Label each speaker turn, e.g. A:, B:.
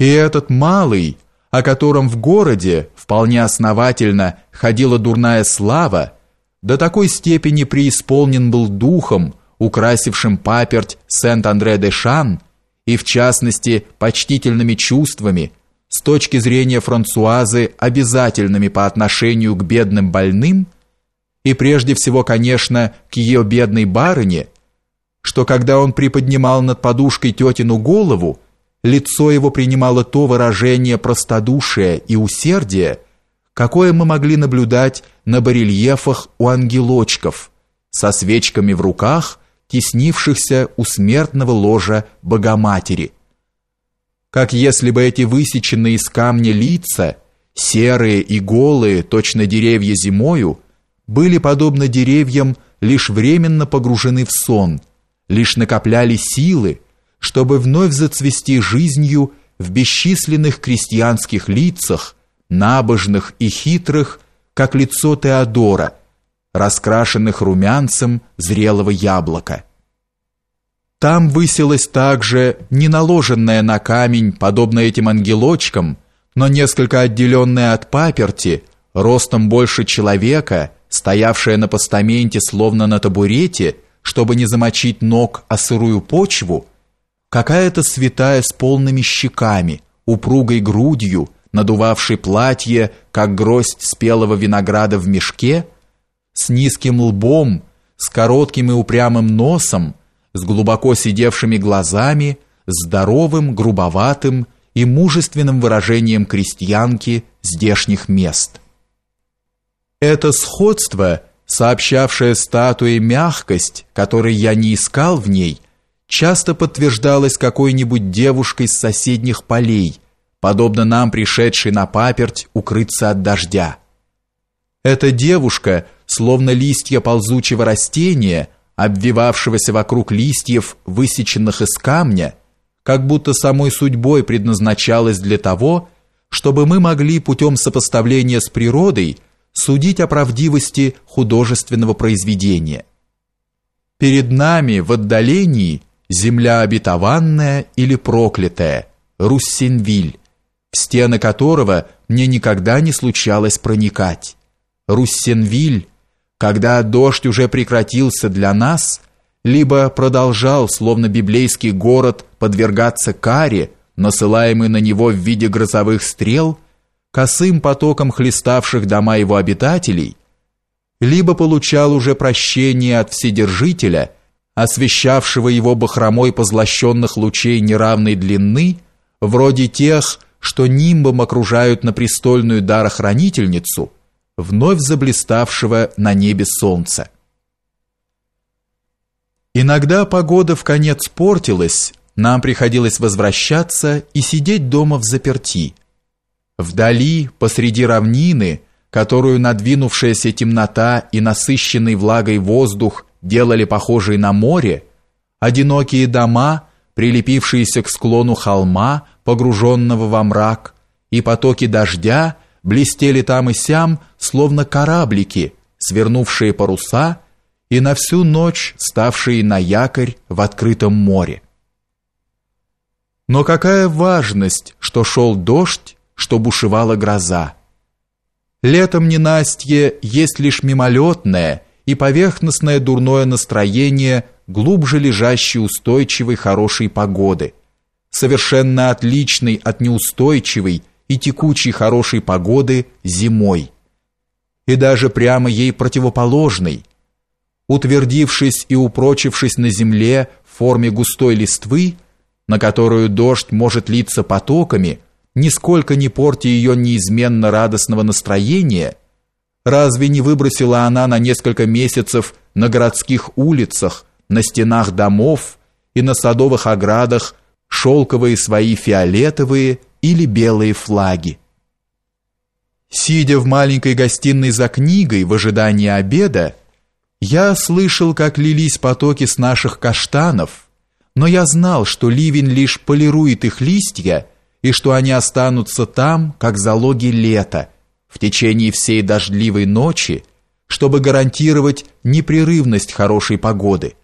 A: И этот малый, о котором в городе вполне основательно ходила дурная слава, до такой степени преисполнен был духом, украсившим паперть Сент-Андре-де-Шан, и в частности почтительными чувствами, с точки зрения Франсуазы обязательными по отношению к бедным больным, и прежде всего, конечно, к ее бедной барыне, что когда он приподнимал над подушкой тетину голову, лицо его принимало то выражение простодушия и усердия, какое мы могли наблюдать на барельефах у ангелочков, со свечками в руках, теснившихся у смертного ложа Богоматери. Как если бы эти высеченные из камня лица, серые и голые, точно деревья зимою, были подобно деревьям лишь временно погружены в сон, лишь накопляли силы, чтобы вновь зацвести жизнью в бесчисленных крестьянских лицах, набожных и хитрых, как лицо Теодора, раскрашенных румянцем зрелого яблока. Там высилась также не наложенная на камень, подобно этим ангелочкам, но несколько отделенная от паперти, ростом больше человека, стоявшая на постаменте словно на табурете, чтобы не замочить ног о сырую почву, какая-то святая с полными щеками, упругой грудью, надувавшей платье, как гроздь спелого винограда в мешке, с низким лбом, с коротким и упрямым носом, с глубоко сидевшими глазами, здоровым, грубоватым и мужественным выражением крестьянки здешних мест. Это сходство, сообщавшее статуе мягкость, которой я не искал в ней, часто подтверждалось какой-нибудь девушкой с соседних полей, подобно нам пришедшей на паперть укрыться от дождя. Эта девушка, словно листья ползучего растения, обвивавшегося вокруг листьев, высеченных из камня, как будто самой судьбой предназначалась для того, чтобы мы могли путем сопоставления с природой судить о правдивости художественного произведения. Перед нами в отдалении земля обетованная или проклятая, Руссенвиль, в стены которого мне никогда не случалось проникать. Руссенвиль, когда дождь уже прекратился для нас, либо продолжал, словно библейский город, подвергаться каре, насылаемой на него в виде грозовых стрел, косым потоком хлеставших дома его обитателей, либо получал уже прощение от Вседержителя, освещавшего его бахромой позлощенных лучей неравной длины, вроде тех, что нимбом окружают на престольную дарохранительницу, вновь заблиставшего на небе солнца. Иногда погода в конец портилась, нам приходилось возвращаться и сидеть дома в заперти. Вдали, посреди равнины, которую надвинувшаяся темнота и насыщенный влагой воздух делали похожей на море, одинокие дома, прилепившиеся к склону холма, погруженного во мрак, и потоки дождя блестели там и сям, словно кораблики, свернувшие паруса и на всю ночь ставшие на якорь в открытом море. Но какая важность, что шел дождь, что бушевала гроза. Летом ненастье есть лишь мимолетное и поверхностное дурное настроение глубже лежащей устойчивой хорошей погоды – совершенно отличный от неустойчивой и текучей хорошей погоды зимой, и даже прямо ей противоположный, утвердившись и упрочившись на земле в форме густой листвы, на которую дождь может литься потоками, нисколько не портя ее неизменно радостного настроения, разве не выбросила она на несколько месяцев на городских улицах, на стенах домов и на садовых оградах шелковые свои фиолетовые или белые флаги. Сидя в маленькой гостиной за книгой в ожидании обеда, я слышал, как лились потоки с наших каштанов, но я знал, что ливень лишь полирует их листья и что они останутся там, как залоги лета, в течение всей дождливой ночи, чтобы гарантировать непрерывность хорошей погоды.